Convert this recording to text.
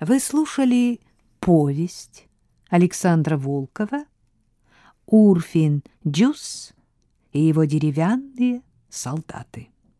Вы слушали повесть Александра Волкова «Урфин Дюс и его деревянные солдаты».